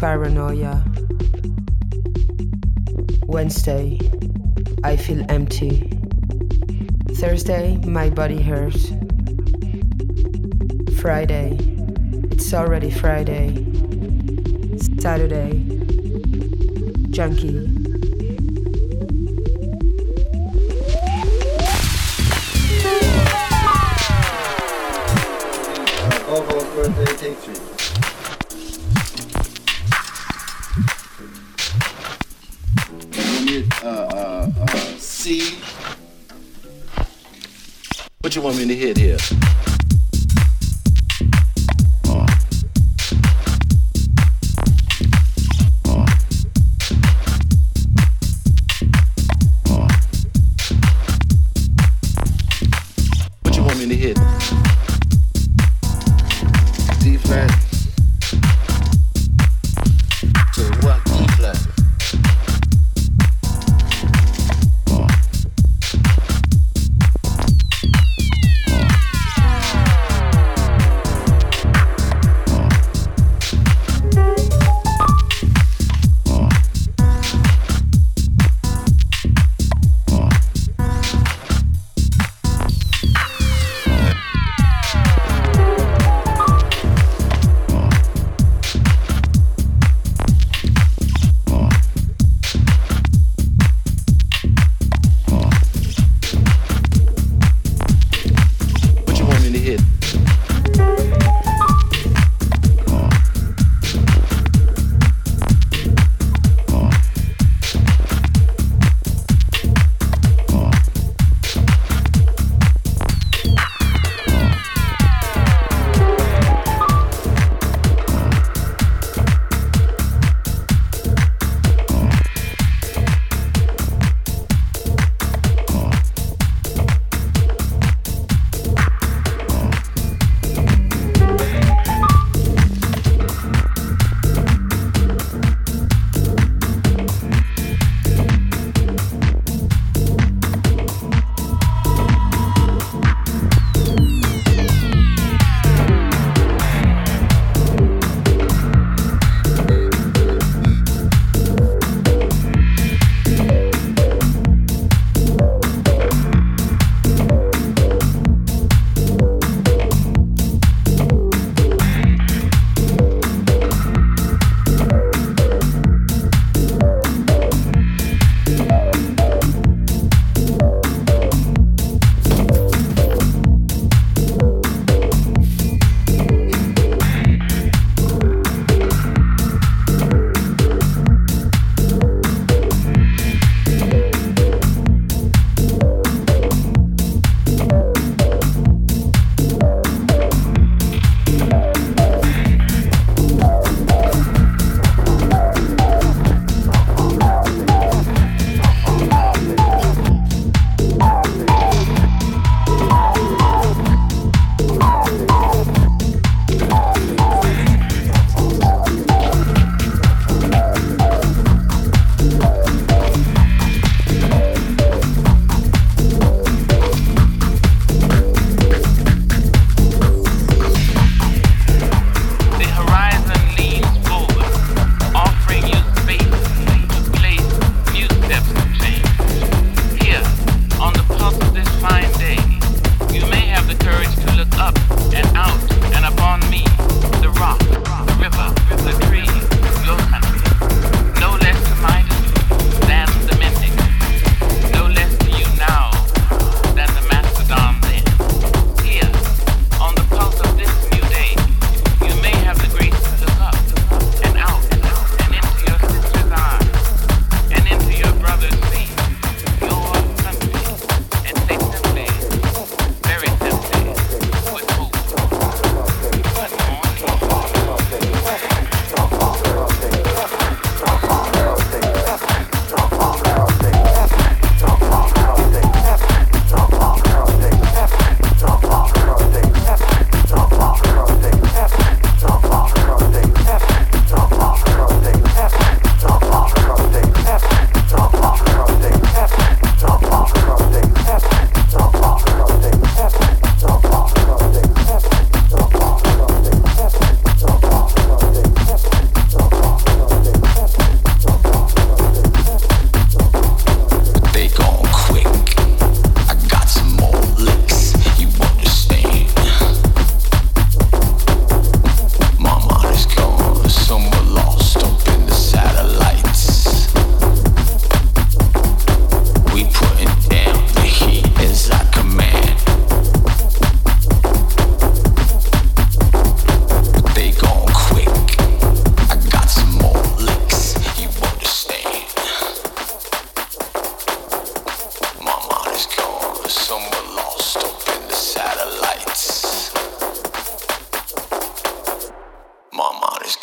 Paranoia. Wednesday, I feel empty. Thursday, my body hurts. Friday, it's already Friday. Saturday, junkie. What you want me to hit here?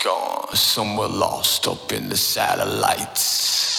you're somewhere lost up in the satellites.